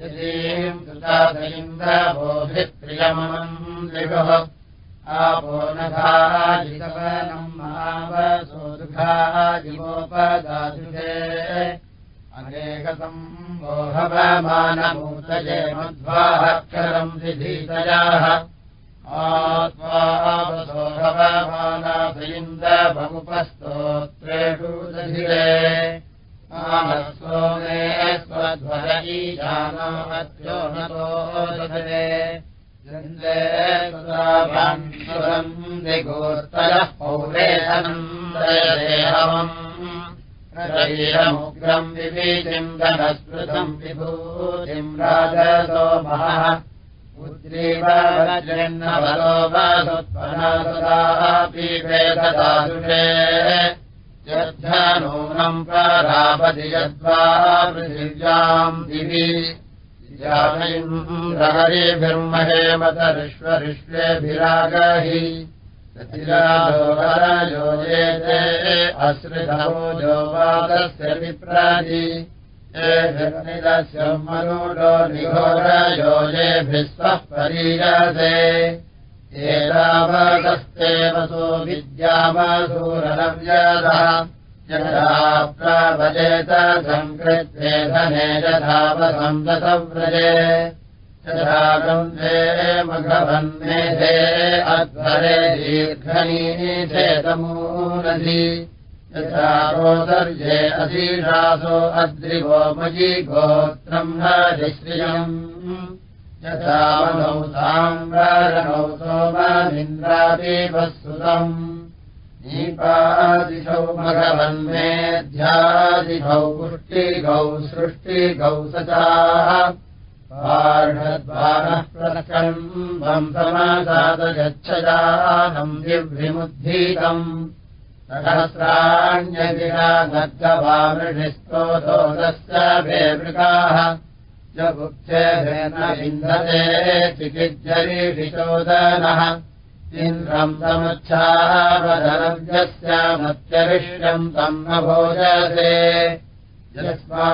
यदीम् सुता इन्द्रभोभिप्रियमञ्जिगः आपो नघाजितवनम् महावसो दुःखाजिवोपदाजुषे अनेकतम् मोहवमानमूतये मध्वाहक्षरम् विधीतयाः आत्वावसोहवमानाभयिन्दमुपस्तोत्रेषु दधिरे आमस्वमे स्वध्वरी जानो नतो दधरे दिगोत्तरः पौरेहनम् शरीरमुग्रम् विभीचिन्दनस्पृतम् विभूतिम् राजसोमः उद्रीवजन्नवलोपसुत्वनासदापीपेददादुषे यद्धनूनम् प्रापति यद्वा पृथिव्याम् दिवि। जातयिन्द्रहरिभिर्महेमतरिष्वरिष्वेभिरागहि योजेते अश्रिधो जोवादस्य विप्रादि एभिर्निदस्य मनुडो निघोरयोजेभिः स्वः परीयसे एतावदस्ते वसो विद्यामसूरलव्यदः यथा प्रावजेत सङ्कृत्ये धने यथावसन्दसव्रजे यथा गन्धे मघवन्मेधे अध्वरे दीर्घनीधे तमूनधि यथा रोदर्ये अधीशासो अद्रिवो मयि गोत्रम् हरिश्रियम् साम्बरणौ सोमनिन्द्रादिवस्तुतम् दीपादिशौ मघवन्मेध्यादिभौ पुष्टिगौ सृष्टिगौ सचाः। पार्षद्वारः प्रकम् वंसमासादगच्छजानम् दिव्रिमुद्धीतम् सहस्राण्यगिरा गर्गवामृषिस्तोदोदस्य वेवृकाः। च गुप्तेन विन्दते चिकिज्जरीषिचोदनः इन्द्रम् समुच्छावदनव्यस्य मत्यविष्यम् तम् न भोजसे यस्मा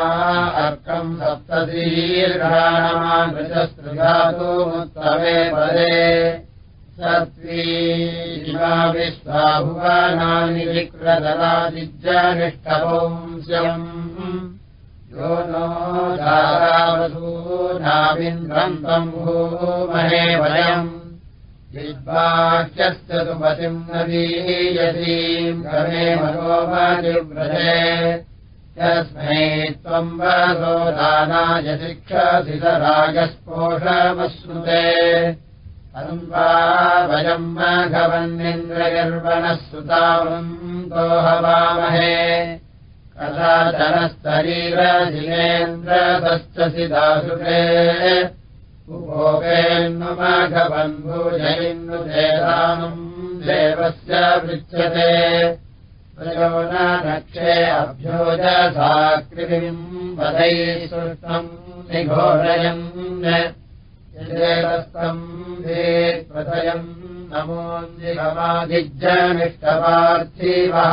अर्कम् सप्तदीर्घाणमानृजस्तृधातुमुत्तमे पदे। सत्त्वीमा विश्वाभुवानानि विक्रदरादिज्यनिष्ठपुंस्यम् यो नो दारावसूनाविन्द्रम् तम् भूमहे वयम्। विद्वाक्यस्य सुपतिम् नदीयसीम् मनोमनिव्रजे यस्मै त्वम् वसो दानाय शिक्षसि स राजस्पोषमश्नुते। अन्वा वयम् मघवन्निन्द्रगर्वणः सुतावम् दोहवामहे कदाचनस्तरीरजिनेन्द्रतश्चसि दासुते उभोगेन्नुमघवन्भुजयिन्नुदेदानम् देवस्य पृच्छते। प्रयो न रक्षे अभ्योजसाकृतिम् वदैः सृष्टम् निघोरयन्। यदेवस्तम् वेत्प्रथयम् नमोऽन्दिभमादिज्यनिष्टपार्थिवः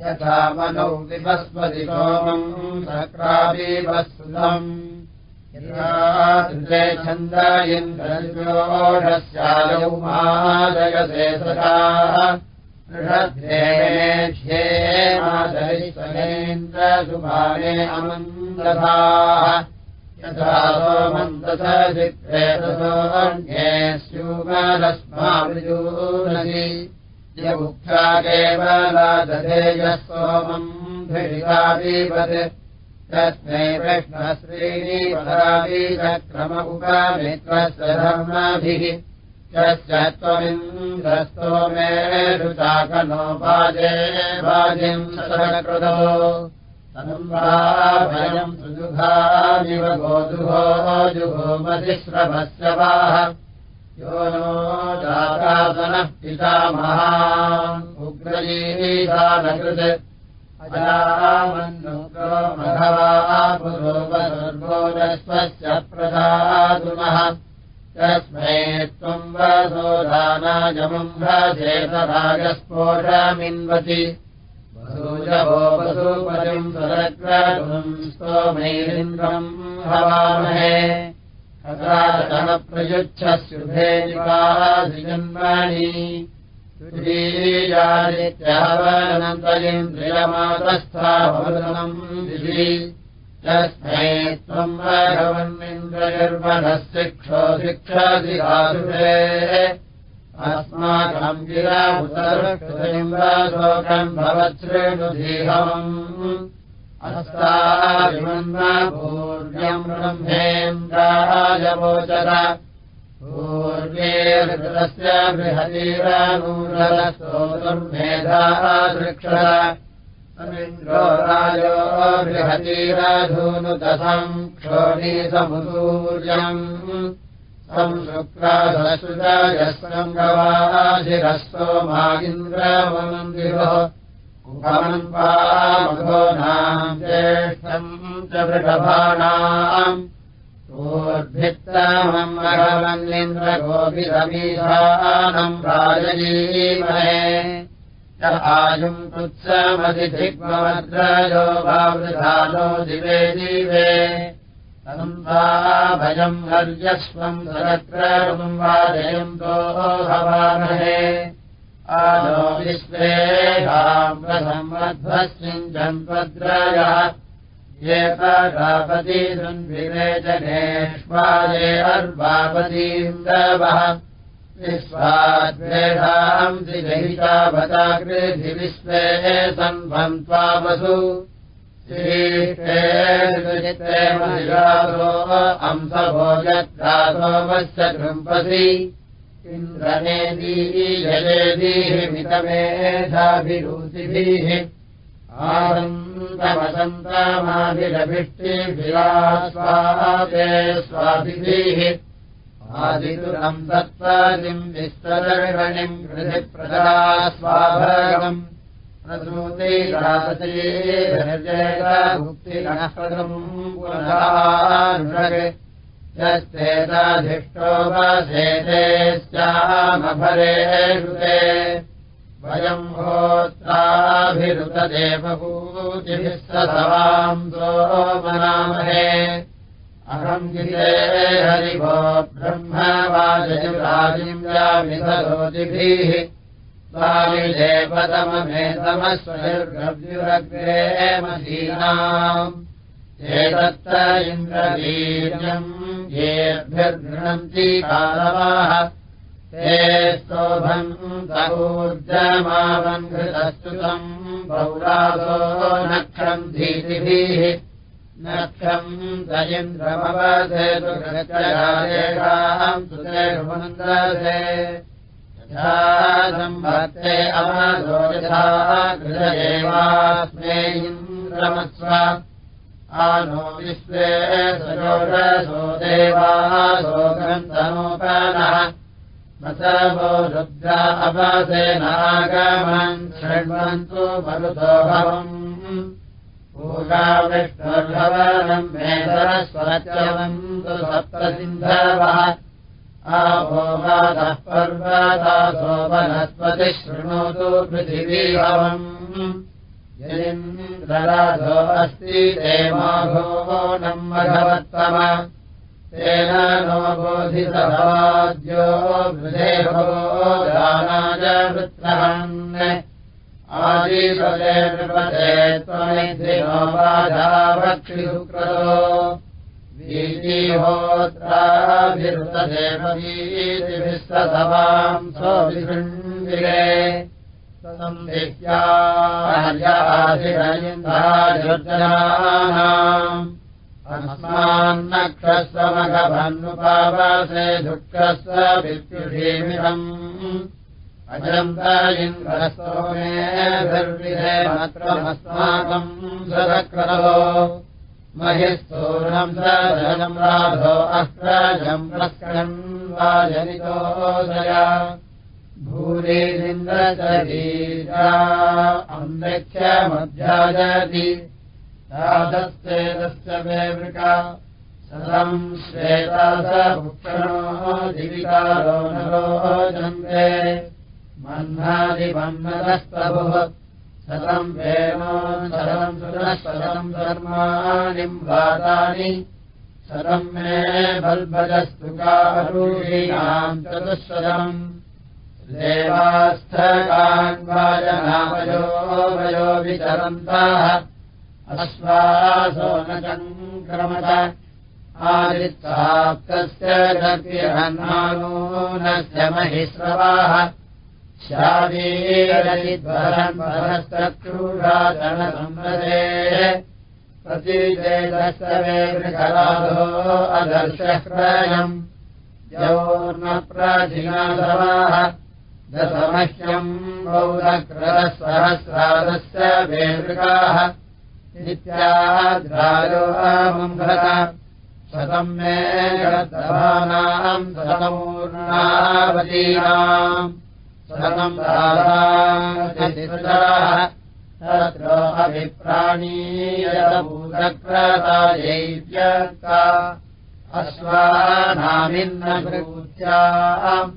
यथा मनौ विभस्पति सोमम् सक्राभिवस्तुतम् यथा छन्द इन्द्रयोढस्यायौ मादयसे सदाः ृषद्धेष्ये मादरिस्वनेन्द्रसुभाने अमन्दधाः। यथा सोमन्तसचित्रे ततोऽन्ये स्यूमदस्माविजूनसि यमुख्या केवलादधेयः सोमम् भिषादीपत् तस्मै कृष्णश्रीणी परावीचक्रम उपमित्रस्य धर्माभिः। वाजे वाजिम् सकृतो भयम् सुजुघामिव गोजुभो जुभोमधिश्रभस्य वाह यो नो जातासनः पितामहान् उग्रजीशानकृत् अजामन्नुग्रो मघवा पुरोपसर्गोरस्वस्य प्रदातुमः तस्मै त्वम् वसोदानायमुम् भ्रजेतरागस्फोटमिन्वति वसूजवो वसूपतिम् सुरग्रतुम् स्तोमैरिन्द्रम् हवामहे प्रयुच्छस्युभे निवासिजन्माणि ीन्द्रियमातस्थाभवनम् दिशि तस्मै त्वम् भगवन्निन्द्रगर्वणः शिक्षो शिक्षादिरासुरे अस्माकम् गिराभुतरक्षोकम् भवच्छृणुधीहम् अस्ताभिमन्नापूर्यम् ब्रह्मेन्द्राजवोचर पूर्वेर्गृतस्य बृहतीरानूरसोदुर्मेधाः दृक्षमिन्द्रो राजो बृहतीराधूनुदशम् क्षोणीसमुसूर्यम् संशुक्राधसुजायस्रम् गवाशिरस्तो मागिन्द्रमन्दिरो ज्येष्ठम् च वृषभाणाम् ोद्भित्तामम् भगवन्निन्द्रगोभिरमीशानम् राजलीमहे च आयुम् कृत्समधिग्मद्रजो वावृधानो दिवे दिवे। भयम् हर्यस्वम् सरक्रम् वाजयन्तो भवामहे आदो विश्वेहाम् प्रसंवध्वस्मिन् जन्मद्रजः येपगापतीसुन्विवेचनेष्वाये अर्वापतीन्दवः विश्वाद्वेषाम् दिजहितावताकृधि विश्वे सन्भम् त्वावसु श्रीष्टेमनिरासो अंसभोजत्रासोमस्य कृम्पसि इन्द्रनेदीयजेदीः मितमेधाभिरुचिभिः आनन्दवसन्तामाभिरभिष्टिभिरास्वादे स्वादिभिः आदितुरम् दत्त्वादिम् विस्तदर्गणिम् हृदिप्रदा स्वाभगम् प्रसूतिरासतीर्जयमुक्तिगणप्रदम् पुनः वसेते स्यामफले श्रुते वयम् होत्राभिरुतदेवभूतिभिः सवाम् सोमनामहे। अहम् गिरे हरिभो ब्रह्मवाजयुराजिम् यामिधरोतिभिः स्वामिदेवतममेतमस्वयुर्गव्युरग्रे मदीनाम् एतत्त इन्द्रवीर्यम् येभ्यर्गृह्णन्ति कालवाः हे स्तोभम् सऊर्जमावन्घृतस्तुतम् पौरासो नक्षम् धीतिभिः। नक्षम् दयिन्द्रमवधेतुराम् सुतेषुमन्दसे यथा सम्भर्ते अवदो यथा गृह इन्द्रमस्व आनो विश्वे सजोषसो देवासो ग्रन्थनोपनः न सर्वो रुद्रा अपसेनागमन् शृण्वन्तु मरुतोभवम् पूजाविष्णुर्भवनम् मेधरस्वरत्यवन्तु सप्तसिन्धवः। आभोगादः पर्वदासो वनस्पतिः शृणोतु पृथिवीभवम् यदिन्द्रराधो अस्ति देवाघो नम् मघवत्तम तेन नो वृत्रहन्। आदिपदे नृपदे त्वमिधिनो बाधाभक्षिसुकृतो वीतिहोत्राभिरुतदेववीतिभिः सवाम् सोऽभिशृण्विरे सन्धिह्याजिरयिन्द्रायुर्जनानाम् अस्मान्नक्षस्वमघभन्नुपावासे दुःखस्व विद्युषीमिहम् अजन्त इन्द्रस्तोमेभिर्विधेमत्रमस्माकम् सदक्रतो। महिस्तूर्णम् सजम् राधो अक्रजम् प्रस्करन् वा जनितोदया अन्वेक्षमध्याजति राधश्चेदश्च मे वृका सदम् श्वेतासभुक्षणो दिविकारो नरोजन्ते मह्नादिमन्नदस्तभुः सदम् वेणो सदम् सुरसदम् धर्माणि व्रातानि सदम् मे बल्भजस्तु कारूषीणाम् देवास्थकान्वाजनामयो वयो विचरन्तः अश्वासो न चङ्क्रमत आदित्ताप्तस्य गतिरन्मानूनस्य महिस्रवाः शादीरजिद्वरन्वरस्तक्षूषाचनसंवदे प्रतिविजयदस्य वे मृगराधो अदर्शक्रयम् योर्न प्राचीनाधवाः दशमह्यम् बौधक्रदसहस्रादस्य वेदृकाः। नित्याद्रायो अमुम्भत शतम् मे गतभानाम् शतमूर्णावतीनाम् शतम् राधाः तत्र अभिप्राणीयभूतक्रदायैव्यका अश्वानामिन्नभूत्याम्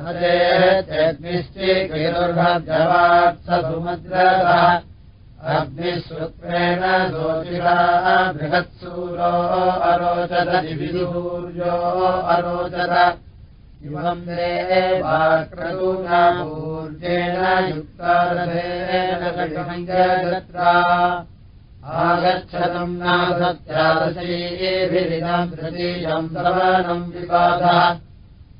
अग्निश्चेकैर्भद्रवात्सुमद्रः अग्निश्रुत्रेण दोषिरा बृहत्सूरो अरोचत दिविदूर्यो अरोचत इमम् देवाक्रतूनापूर्जेण युक्तारथेन गत्रा आगच्छतम् नासत्यादशैभिरिदम् तृतीयम् श्रवणम् विपादः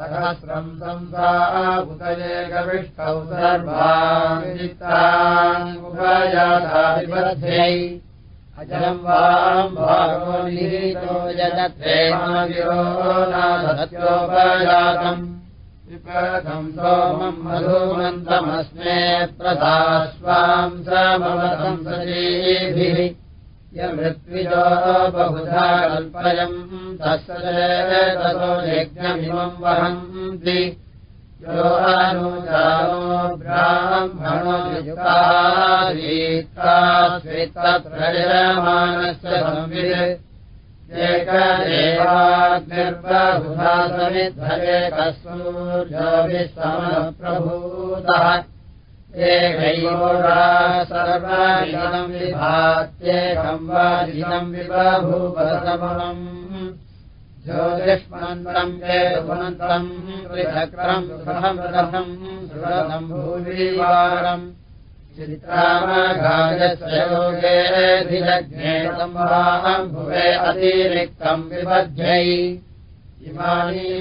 सहस्रम् संसाबुतयेकविष्टौ सर्वाङ्गुपजाताधिपध्यै अजलम् वाम् भागो निरीतो यजत्रेमागिरो नादत्योपजातम् विपथम् सोमम् मधुमन्तमस्मे प्रदास्वाम् सजीभिः यमृत्विजो बहुधा कल्पयम् ततो यज्ञमिमम् वहन्ति यो अनुजानो ब्राह्मणो युगारीता श्वेतत्रयमानस्य संवित्। एकदेवाग्निर्बहुधा समिद्धरेकसूर्योभिः समप्रभूतः एकैवोरा सर्वादिनम् विभात्येकम् वा दिनम् विबभूपसमनम् ज्योतिष्मन्तम् वेदुमन्तम् त्रिचक्रम् सुखमृतम् सुरथम् भूविवारम् चित्रामघायस्य योगेऽधिजज्ञेतम् वाहम् भुवे अतिरिक्तम्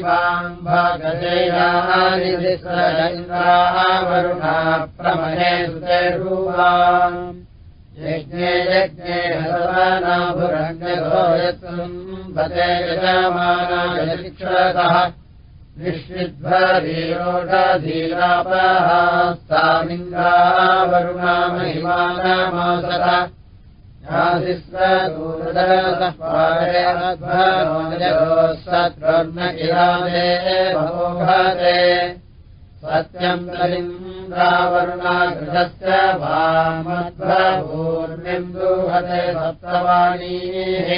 वाम् भागजयानि इन्द्रावरुणा प्रमहे सुतेरूपाम् यत्सुम्भते यजमानाय शिक्षतः निश्चिद्भरीरोषधीरापः सामिन्द्रावरुणा महिमानमासत सत्वर्ण इरामे भवोभते कलिन्द्रावरुणागृहस्य वामध्वूर्निन्दुहते सप्तवाणीः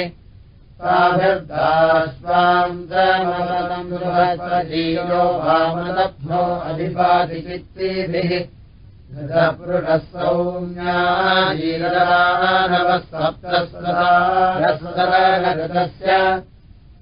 साभिर्दास्वाम् समवतम् गृहस्वजीयो वामलब्धो अधिपातिचित्तिभिः पुरुषः सौम्याजीरदानवः सप्तस्वस्य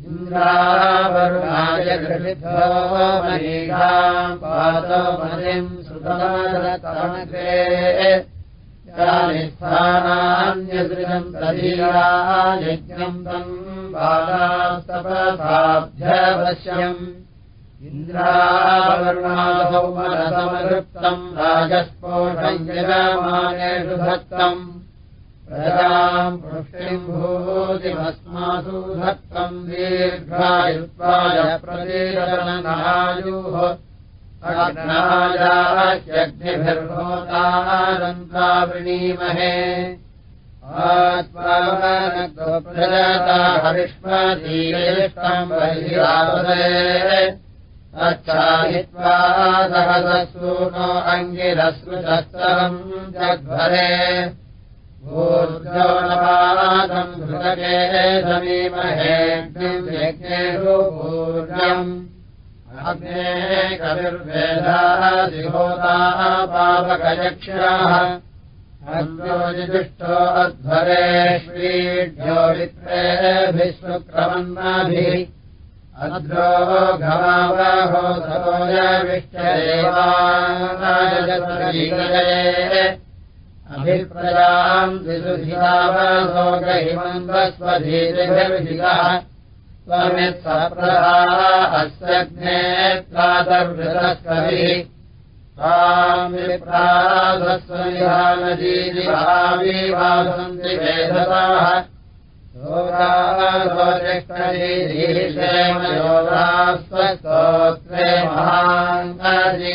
इन्द्रावरुणाय तदीया यज्ञम् तम् बालास्तपसाभ्यवश्यम् इन्द्रावरुणासौमनसमृप्तम् राजस्पोषञ्जमानेषु धत्तम् भूतिमस्मासु धत्तम् दीर्घायुत्वाय प्रतीरनायुः अग्नायाग्निभिर्भोतानन्ता वृणीमहे आत्मानप्रजता हरिष्मतीरेष्टम् बहिरावदे अच्छायित्वा सहससूनो अङ्गिरस्मृतस्तरम् जग्भरे ऊर्जोनपादम् घृतके समीमहे यज्ञेषु ऊर्जम् अग्ने कविर्वेदादिहोताः पापकयक्ष्याः अग्रोजिदुष्टो अध्वरे श्रीढ्यो वित्रेभिः शुक्रमन्नाभिः अद्रो घमावहो सरोजविष्टदेवानायजये अभिप्रजाम् द्विसुधितावसोगहिमन्दस्वधीतिभिर्हितः त्वमित्सप्रधा अस्यग्ने प्रातर्वृतस्कविः स्वामिप्राधस्वविहानदीदिभाविवासन्ति वेधताः योगास्वस्तोत्रे महाङ्गादि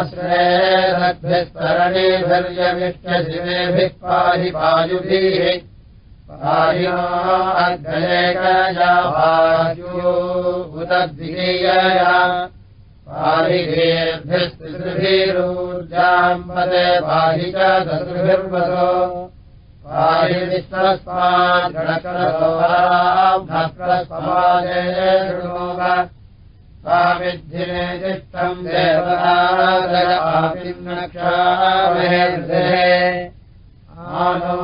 अश्रेरद्भिस्तरणीभिर्यविष्टशिवेभिः पाहि पायुभिः पाहिनो अग्रयकया पायु उदद्विजयया पाहिभेर्भिस्तिभिरूर्जाम् पदे पाहि च दतृभिर्वसो पाहि विश्वस्माद्गणकरसोहाभ्रस्पमादे शृणोम देवतादयापिन्नक्षामहे हृदये आनो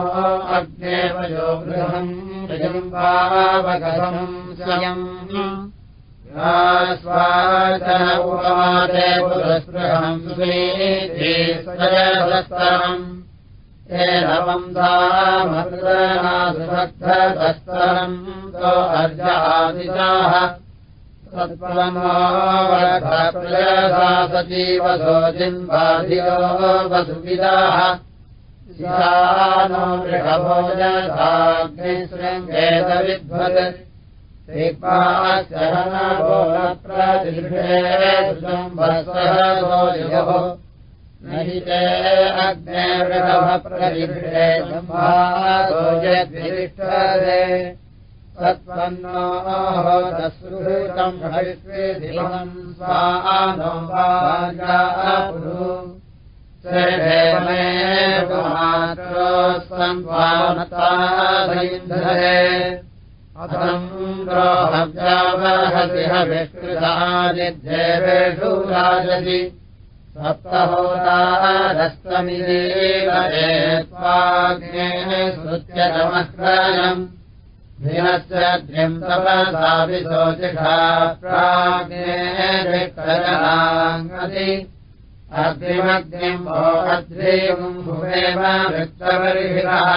अग्नेवयो गृहम् ऋजम् पावगतम् स्वयम्। स्वाचन उपमाते पुरस्पृहम् सुनीतिस्तरम् एनवम् धामृतनासुभक्तस्तरम् तो अर्जादिशाः तत्परमोवप्रयसा सजीवसो जिन्वाधियो वसुविदाः। नो मृगभोजसाग्निशृङ्गेतविध्वत् प्रतिष्ठेम्भसो न हि ते अग्ने वृषभः प्रतिष्ठे यद्विष्टरे भविष्ये दिवम् स्वानो वाजापुरु श्रेमेवमात्रोस्वन्वानताधरे अथम् द्रोहव्यावहति हविष्कृतादिध्येवेषु राजति सप्तहोदारस्तमिदेवे त्वाग्ने श्रुत्यतमक्रयम् भिनस्य द्र्यम् तपसाविशोचिषा प्राज्ञेकरणाङ्गति अग्निमग्निम् भो अध्रीयम् भुवेम वृत्तवर्हिरः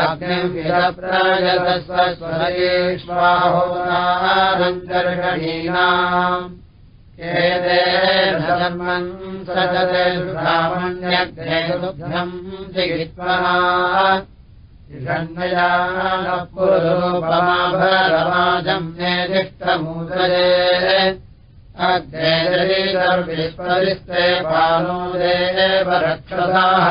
अग्निविरप्रायतस्वस्वरेष्वाहोनारञ्जर्षणीनाम् एते धर्मम् सजते सुब्राह्मण्यग्नेदुग्धम् जिगित्वा षण्मया नः पुरोपमाभरमाजम् नेदिष्टमूदये अग्ने सर्विस्परिस्ते पानो देव रक्षसाः।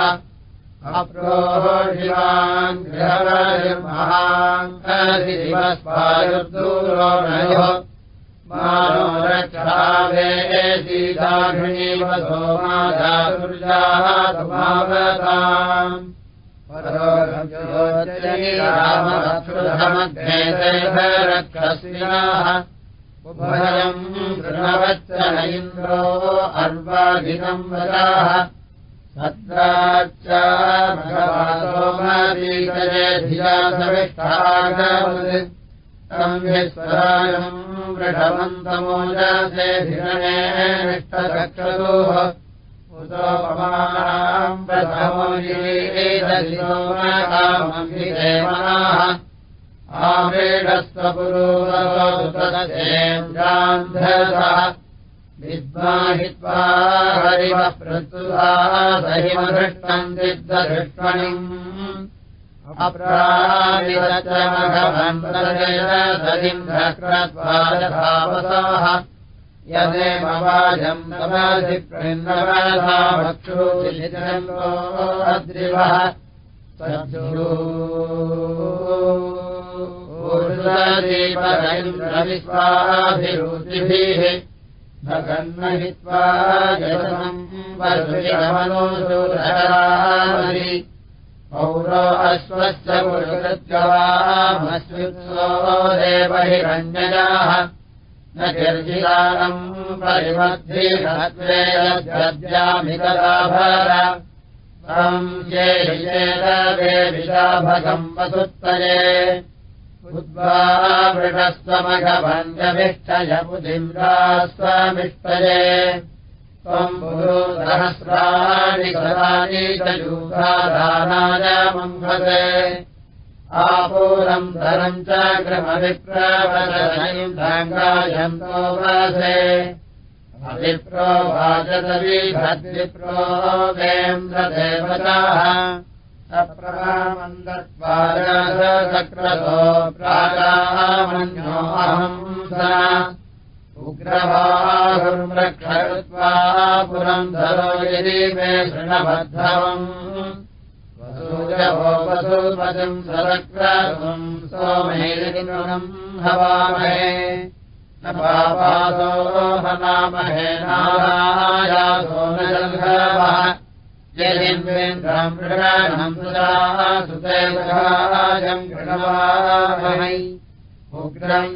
अप्रोशिवान् गृहमहाङ्करिवस्वायुर्दूरो नयो मानो सीताघिणीव सोमाजातुर्जाः समावताम् उभयम् इन्द्रो अर्वाधिकम् वदाः। सत्राच्च भगवासोमादीतये धिया सविष्टागवत् तम् विस्वरायम् वृषमन्तमोजासे धिरणे निष्ठरक्षतोः प्रथमोयीदशिरोमकामभिदेवनाः आवेडस्वपुरोदसेन्द्रान्धरसः विद्वाहित्वा हरिवः सदिन्द्रक्रत्वादधावसाः यदेव वाजम् तमधिप्रेन्दवधा भक्षोचिलितरङ्गो अद्रिवः ूर्दीपरैन्द्रविश्वाभिरुचिभिः भगन्नहित्वा जगमम् वर्षमनोसुररामि पौरो अश्वस्य पुरुषद्गवामस्युत्सो देवहिरञ्जयाः न परिमध्येद्यामि कदाभर तम् चेदेविशाभगम् वसुत्तये। उद्वावृणस्वमघभञ्जमिष्टय बुधिम्रास्वमिष्टये त्वम् सहस्राणि सदानि च यूधादानाय मम्भसे आपूरम् धनम् च गृहविप्रवदयन्तो वसे अविप्रो वाचदविभद्विप्रो वेन्द्रदेवताः सप्रमन्दत्वादक्रतो प्रागामन्योऽहम् उग्रवाहुर्वृक्षत्वा पुरन्धरो यदि मे शृणबद्धवम् वसुपदम् सरक्रतुम् सोमेरिनम् हवामहे। न पापासो हनामहे नारायासो न जल्घवः यदिन्द्रेन्द्रम् मृगाणम् सुदाः सुतेजम् कृणवामहै। उग्रम्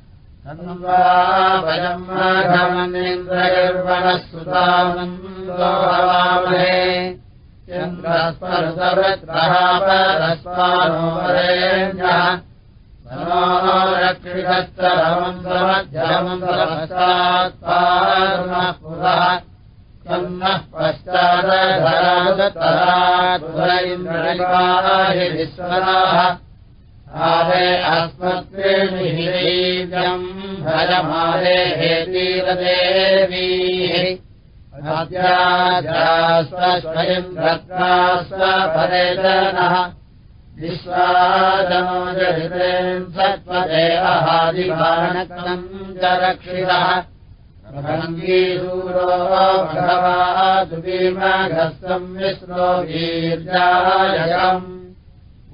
वयम् राघवनेन्द्रगर्वणः सुतानन्दोहवामहे चन्द्रस्पर्शवृत्रः परस्वानो वरेण्यः मनो रक्षितश्चरमन्त्रमध्यमन्त्रपश्चात्पारुणः पुरः। तन्नः पश्चादधराधुरैन्द्रनिवाहि विश्वराः अस्मत्त्वेणिहीव्यम् भजमादे हेतीरदेवीः स्वयन्द्रत्वा स्वपरेशनः विश्वादनोजहितेन् सत्त्वते अहादिभानकम् च रक्षितः। भङ्गीसूरो भगवा दुवीमघस्तम् विश्रो वीर्यायम्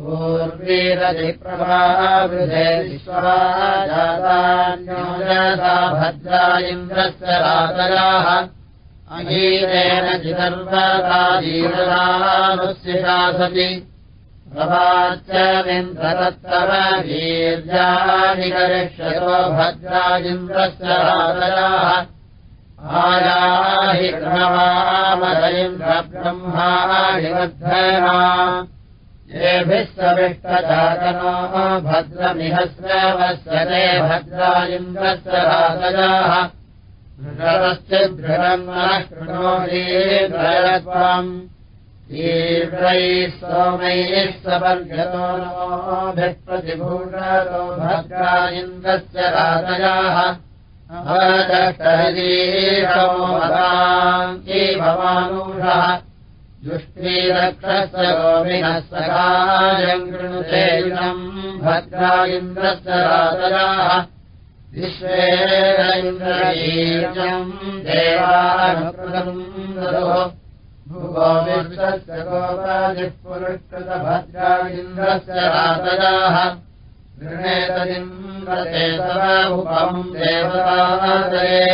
पूर्वीरजिप्रभावृधे विश्वराजान्योजसा भद्रा इन्द्रस्य रातयाः अहीरेण जिदर्वराजीरणानुस्यशासति प्रवाच्यमिन्द्रदत्तव वीर्यानि करिष्यतो भद्रा इन्द्रस्य रातयाः आयाहि ब्रह्माणिवर्धना भद्रमिहस्रवस्यते भद्रा इन्द्रस्य दृढम् शृणोलीत्रयत्वम् तीव्रैः सोमैः प्रतिभूषतो भद्रा इन्द्रस्य रातयाः भवानुषः जुष्टीरक्षस्य गोविनः सकायम् कृणुतेनम् भद्रा इन्द्रस्य रातयाः विश्वेन इन्द्रजीर्यम् देवानुकृतम् ददुः भूगोविश्वस्य गोपादिः पुरुष्कृतभद्रा इन्द्रस्य रातयाः गृहेतदिन्द्रते उपम् देवतादये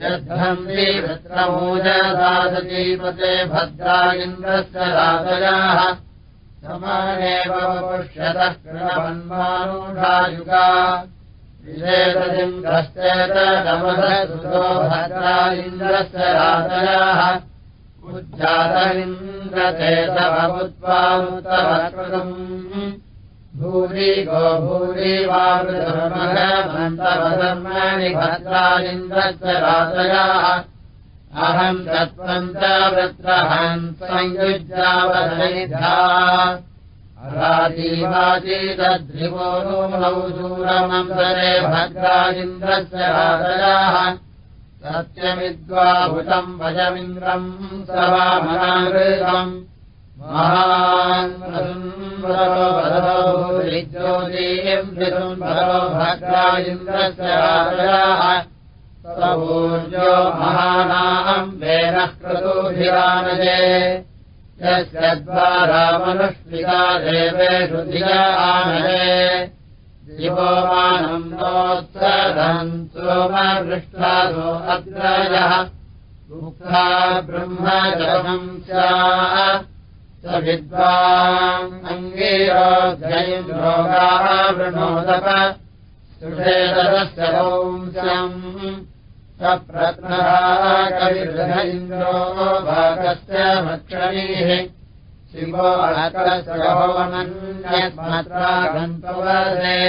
यद्धन्ति वृत्रमूजदासतीपते भद्रा इन्द्रस्य रातयाः समानेव पुष्यतः कृणवन्मानुषायुगा। विशेषदिन्द्रश्चेतमधसुतो भद्रा इन्द्रस्य रातयाः उज्जात इन्द्रचेतवमुत्वामुतवकृतम् भूरि गो भूरि वावृतमन्तवधर्माणि भद्रा इन्द्रस्य रातयाः अहम् तत्त्वम् च वृत्रहन् संयुज्यावधनिधा। राजीवाचीतद्रिवो नूनौ शूरमन्तरे भद्रा इन्द्रस्य रातयाः सत्यमिद्वाभुतम् भजमिन्द्रम् स वामनामृतम् महान् भद्रा इन्द्रस्य राजयाः सपूर्यो महानाम् वेनः क्रतुभिरानये यस्य द्वारा मनुष्विता देवेषु धिया आनये दिवोमानम् नोत्सदम् सोमवृष्टासो अग्रजः। मुक्ता ब्रह्मजपम् स्याः विद्वाम् अङ्गीरोग्यैन्द्रोगाः वृणोदप सुषेदरस्य वंशम् स प्रत्नः कविर्ह इन्द्रो भागस्य भक्षणीः शिवो अकसगभवनन्यत्मात्रा गन्तवदे।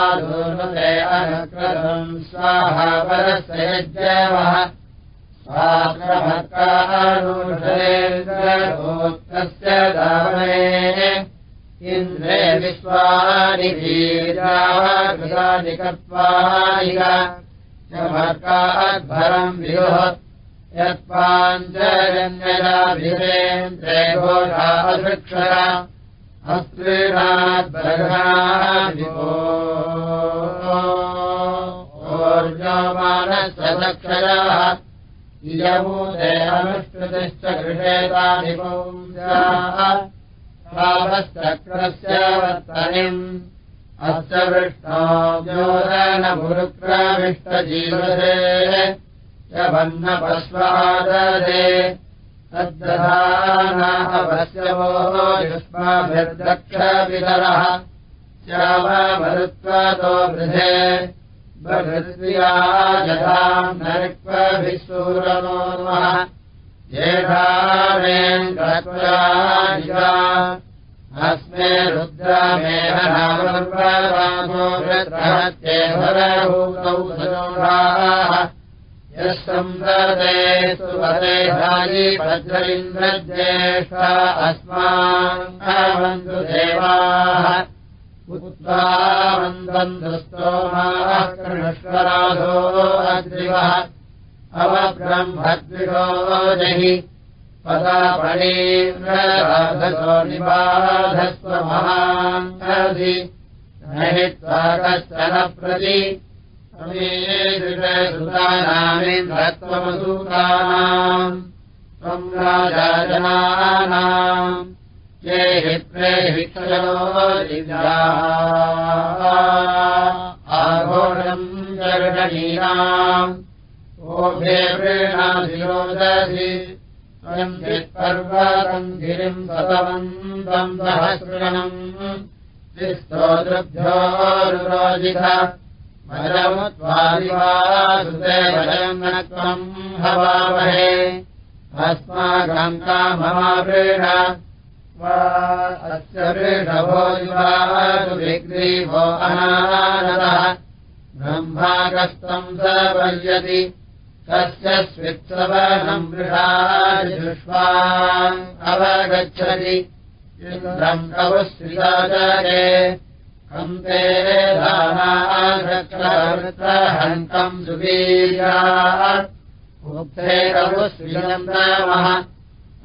आदूर्णते अनक्रतम् स्वाहा परस्य यज्ञवः स्वाक्रमकानुषेन्द्रभोक्तस्य दावने इन्द्रे विश्वानि वीरानि कत्वानिक चमकाद्भरम् वियुः यत्पाञ्चरन्यजाभिरेन्द्रे घोषाधृक्षर अस्त्रीणाद्बर्हादिवो गृहेताधिपुंस्याः भावश्चक्रस्य वर्तनिम् अस्य वृष्णो व्योदनमुरुक्रमिष्टजीवसे च भन्नपश्वादरे तद्दधानापश्यवो युष्माभिर्दक्षविदरः श्याममरुत्वातो वृधे जधाम् नरिक्वभिसूरमोर्मः जेठामेन्द्रत्वया अस्मे रुद्रमेह नामो वृत्रहत्येभरभूतौ सजोषाः। यः संवदे सुवदे धायि भद्रलिन्द्रज्येष्ठा अस्मान् देवाः अद्रिवः अवब्रह्मद्विषो जहि पदापणीन्द्रराधसो निबाधस्व महाङ्गधि नहित्वा कश्चन प्रति सुतानामिन्द्रत्वमसूतानाम् त्वम् राजाजनानाम् ये हि आघोषम् जगणीनाम् ओभे प्रेणाधिरोदधि स्वयम् गिरिम् सतवन्तम् सहस्रणम् स्तोतृभ्योरुरोजित भजमुत्वादिवासुते भजङ्गणत्वम् हवामहे। अस्माकम् काममावृण अस्य वृषभो युवासु विग्रीवो अनानदः ब्रह्माकस्तम् स पर्यति तस्य स्वित्सवनम् वृषाजुष्वान् अवगच्छति। इन्द्रम् कवुश्रियाचारे कम्पे दानाहन्तम् सुवीर्या उक्ते कवुश्रियम् रामः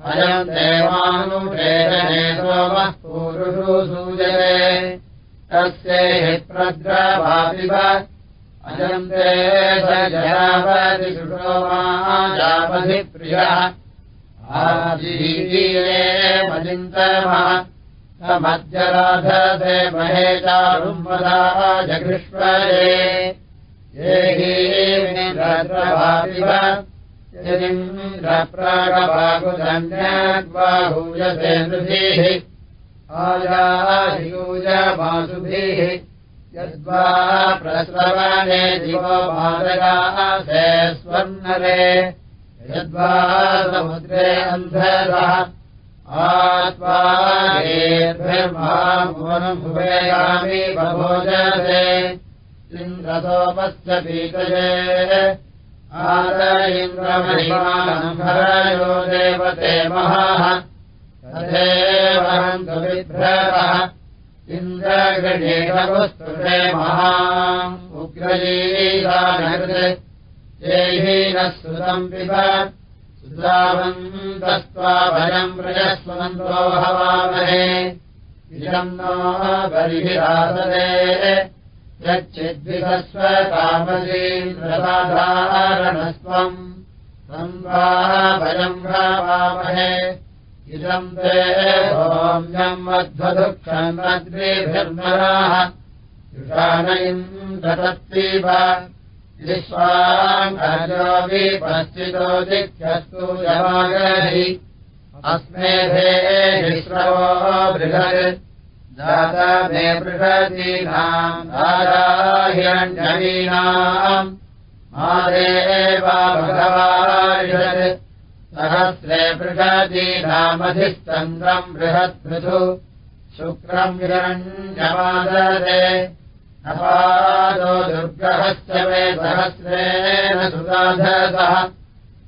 अयम् देवानुप्रेरणे सोमः पूरुषु सूयते। तस्य हि अयम् ते स जयावति सुषोमाजापधिप्रियः आजीवीरे मजिन्तमः समद्यराधते महे चारुम्बदा जगृष्वरे ये हीन्द्रभाविव यदिन्द्रप्रागभागुधन्याग्बाहूयसे नृभिः। आयायूयमासुभिः यद्वा प्रस्रवणे दिवो मादगासे स्वर्णरे यद्वा समुद्रे अन्धरः। आत्माभुवेयामि बभोजसे। इन्द्रतोपस्य पीतये इन्द्रमहिमानम्भरयो देवते महाः। तदेवहन्तु विभ्रवः इन्द्रगणेशवस्तुते महा उग्रजीरानकृत् येहीनः सुतम् पिब सुतावन्तस्त्वा भयम् प्रजस्वन्तो हवामहे। इदम् नो बलिभिरासदे यच्चिद्विधस्वतामसीन्द्रसाधारणस्त्वम् त्वम् वा भयम् भावामहे इदम् ते होम्यम् मध्वदुःखम् अग्निभिर्मराः युषान इन्द्रतत्तीव विश्वाङ्गोऽपिपश्चितो दिक्षस्तु यमागहि अस्मेधेश्रवो बृहत् जाता मे बृहतीनाम् राजाहिरण्यवीनाम् मादेवा भगवारिषत् सहस्रे बृहतीनामधिस्तन्द्रम् बृहत्पृथु शुक्रम् हिरण्यमादरे नपादो दुर्गहश्च मे सहस्रेण सुराधसः।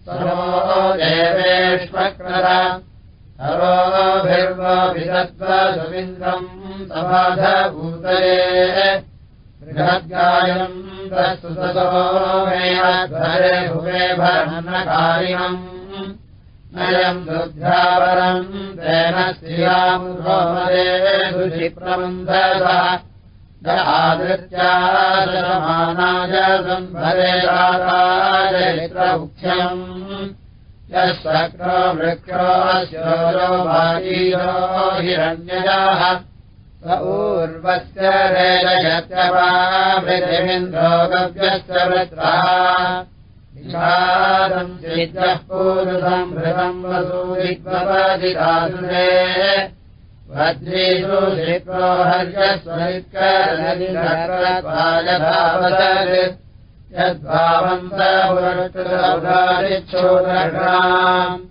सरो देवेष्वक्रर सरोभिर्वभिदत्त्वसुविन्द्रम् समाधभूतये बृहद्गायम् प्रस्तुततो मे अध्वरे भुवे भरणकारिणम्। नयम् दुर्गावरम् तेन सुचिप्रबन्धसः आदृत्यादमानाय सम्भरे राजयित्रमुख्यम् यः सक्रो वृक्रो शोरो भागीरो हिरण्यजाः स चित्रः पूर्वम् हृतम् वसूरित्वपदिदासुरे वज्रेषु शिक्रो हर्यस्वैकरनिधावत् यद्भावन्तपुरक्षोदर्णाम्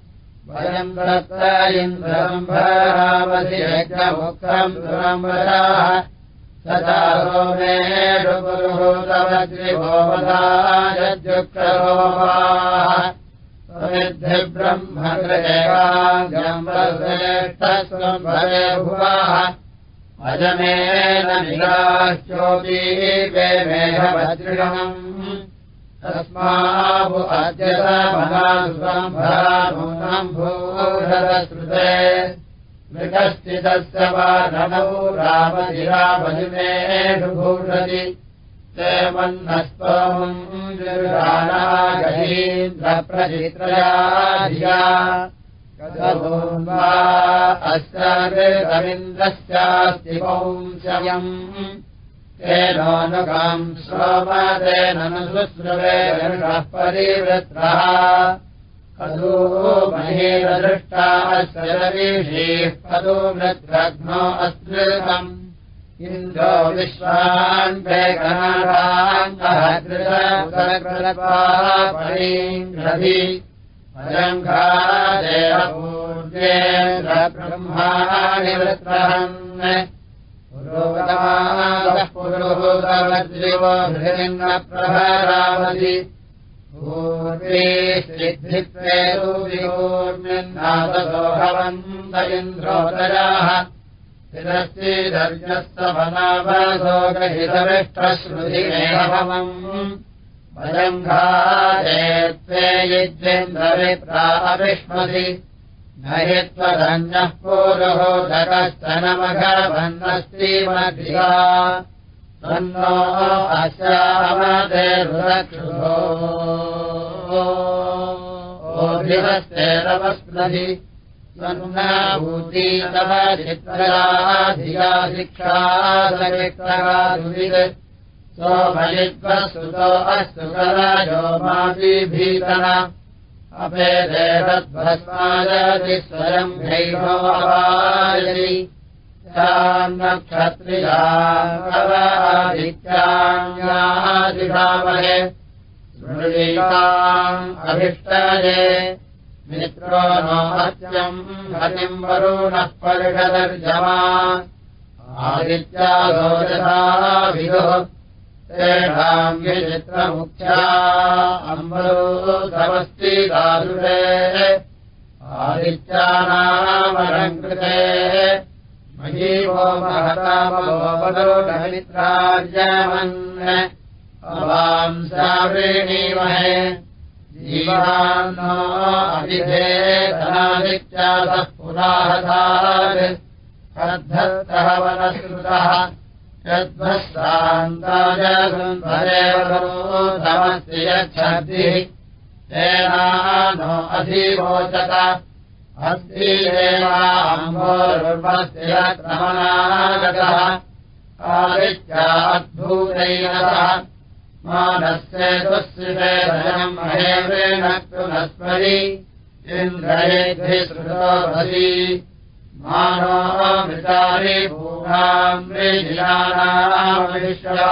वयम् तत्र इन्द्रम् भरामधिमुखम् दुरम्बराः। सदा सोमेषु पुरुहूतवद्रिभोवदायुक्तरोमाः ब्रह्मग्रेवाङ्गम्बश्रेष्ठस्वम् भरे भुवाः अजमेन निराश्चोपी वे मेघभद्रिणम् तस्माभु अद्यतमनासुसम्भरा नूनम् भूः श्रुते मृगश्चिदस्य वानौ रामधिरामजुमेषु भूषति। ते मन्नस्त्वमुन्द्रगहीन्द्रप्रचित्रया धिया वा अस्य रवीन्द्रस्यास्ति पुंसयम् तेनोऽनुगाम् सोमतेन न शुश्रुवे परिवृत्रः। रवीषीः पदो वृत्रघ्नो अस्मृतम्। इन्द्रो विश्वान् अयङ्घादेवपूर्वेन्द्रब्रह्माणि वृत्रहन् पुरोगतमादः पुरोगवज्रिवो हृदिन्नप्रभरावधि पूर्वे सिद्धित्वेरूर्मिन्नादो भवन्त इन्द्रोदराः तिरस्तिदर्यस्तवनावसोगहितविष्टश्रुतिमेहवम् भयङ्घादे त्वे युज्येन्द्रविप्राविष्मति न हि त्वधन्यः पूरुहोदकस्तनमघवन्नस्त्रीमधिया तन्नो अस्यामदेरुरक्षुभोस्तेरवस्मधि त्वन्नाभूती तव चित्रया धिया शिक्षा सोमयित्वसुतो अस्तु क्षत्रियादित्याङ्गादिभावहे स्मृतीकाम् अभिष्टये। मित्रो नो हत्यम् हतिम् वरुणः परिषदर्जमा। आदित्यालोचनाभिदुः तेषाम् विचित्रमुख्या अम्बरोधमस्ति दादुरे आदित्यानामलङ्कृते। महीवो महतामोपदोषमित्रार्यमन् अवांसावृणीमहे जीवान्नो अभिधेधनादित्यासः पुराहतात्। श्रद्धस्तः वनश्रुतः यद्भस्तान्ताय सुन्दरेवमस्ति यच्छद्भिः तेना नो देवाम्भोर्वस्य क्रमणागतः आदित्याद्भूतैनतः मानस्य दुःसिषेदयम् महेन्द्रेण कृनस्मरि इन्द्रयेद्भिः श्रुतोभि मानो मृजिलानामिश्वः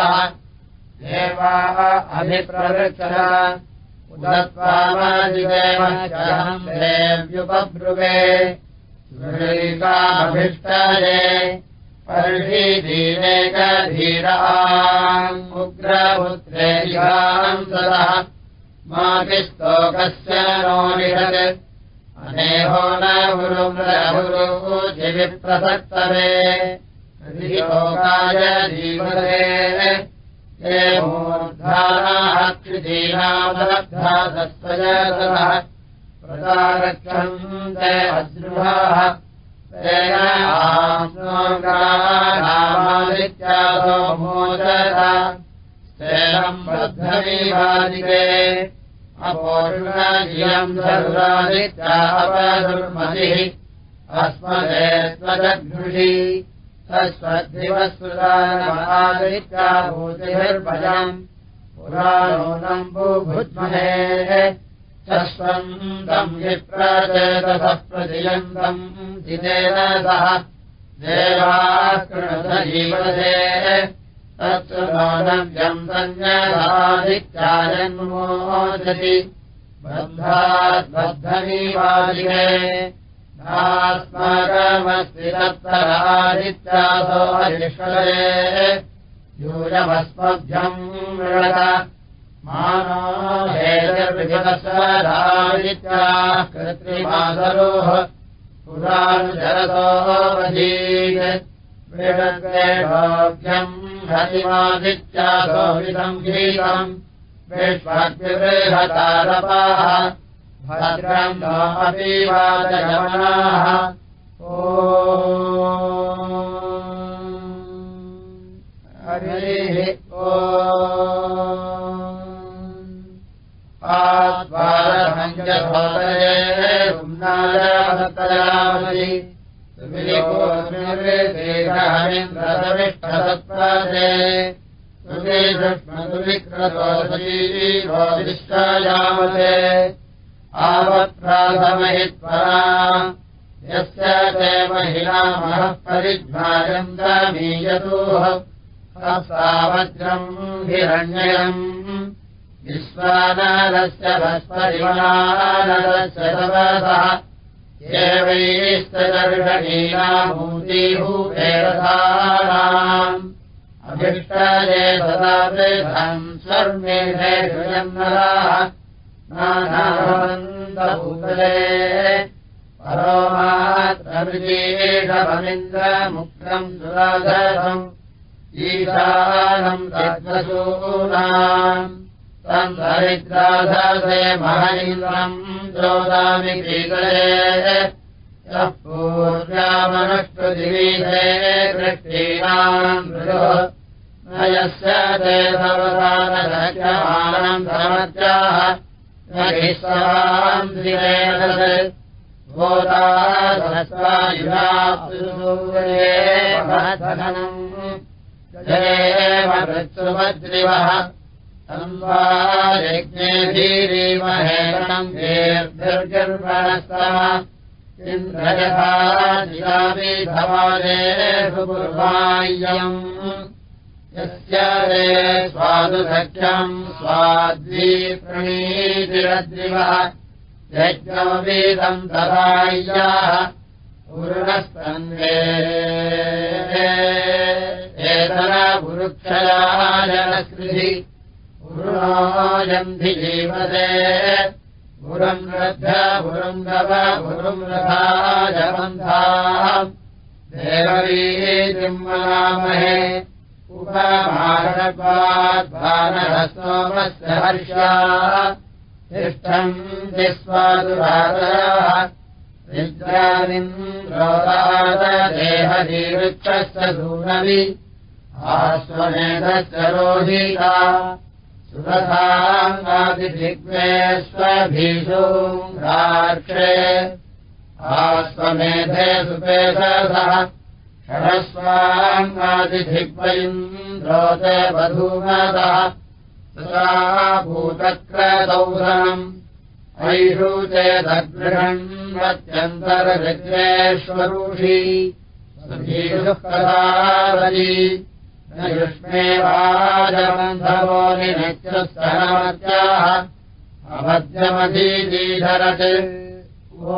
देवाः देव्युपब्रुवे। सुरीकामभिष्टाये पर्षीधीरेकधीराम् उग्रपुत्रेयाम् सदः मातिस्तोकस्य नो निषत् अनेहो न गुरुमृहुरु जिविप्रसक्तवे लोकाय जीवते मूर्धानाः क्षितीनामलब्धा सत्त्वजसः प्रदारक्षन्ते अद्रुहाः तेन आत्मोगानामादित्यासो मोदत तेनम् बद्धमीवादिके अपोषुणियम् सर्वादित्यापदुर्मतिः अस्मदे पुराणोदम् भूभुज्महे तस्वन्दम् विप्रचेतसः प्रतियन्तम् जितेन सह। देवाकृणजीवसे तत्र नोनव्यम् सञ्जरादित्यायन्मोदति बन्धाद्बद्धमीवादिके नास्माकमस्ति तत्तरादित्यासो हरिष्वरे यूयमस्मभ्यम् मृणत मानो हेतर्विजसरादित्याः कृत्रिमासरोः पुरानुजरसोऽवधीत् वृषग्रेभोभ्यम् हरिमादित्यासो विसङ्गीतम् विश्वाग्निबृहतारपाः भद्रम् अपि वादयमनाः ओ हरिः ओ आत्मारमञ्जभोदये पुम्नायामतयामसि विश्वायामते आवत्रासमहित्परा यस्य ते महिलामः परिध्वायन्तमीयतोः सावज्रम् हिरण्ययम् विश्वानादस्य भस्परिमानदस्य तपसः एवैस्तदर्शनीनामूतीभूपेरसानाम् अभिष्टये सदा वृद्धम् सर्वेषुजन्मलाः नानाभवन्तभूतले। परोमात्रमृजीषममिन्द्रमुक्तम् सुराधरम्। ईशानम् तद्वसूनाम् तम् हरिद्राधसे महनीन्द्रम् द्रोदामि कीकरे यः पूर्व्यामनुष्टुदिवीधे कृष्टीनाम् न यस्य ते भवतानमानम् धर्मत्याः। न हि दिवेन गोदाधनम् जयेमृत्सुमद्रिवः तन्वा यज्ञेभीरीमहेरणम् वेर्भिर्गर्भणस्तः इन्द्रयथा दिशामि भवाने सुपूर्वायम् यस्य रे स्वादुसख्यम् स्वाद्वीप्रणीतिरद्रिवः यज्ञमवीदम् तदाय्याः पूर्णस्तन्वे एतनपुरुक्षयाजनकृधि पुरुणायन्धि जीवते। पुरम् रथ पुरम् गव पुरुम् रथाजबन्धाः देवरीतिम्मनामहे उपमानपाद्भानः सोमस्य हर्षा तिष्ठम् रोदादेहजीवृक्षस्य सूनवि। आश्वमेधस्य रोहिता सुरथाङ्गादिग्वे स्वभीषोङ्गाक्षे आश्वमेधे सुपेधसः षडस्वाङ्गादिधिग्वयम् रोते बधूमदः सुरा भूतक्रदौधनम् ऐषु चेदगृहण्वत्यन्तरविद्वेष्वरुषी कदावली न यष्मेवाजबन्धवो नित्यः सहमत्यामधीधरति ओ।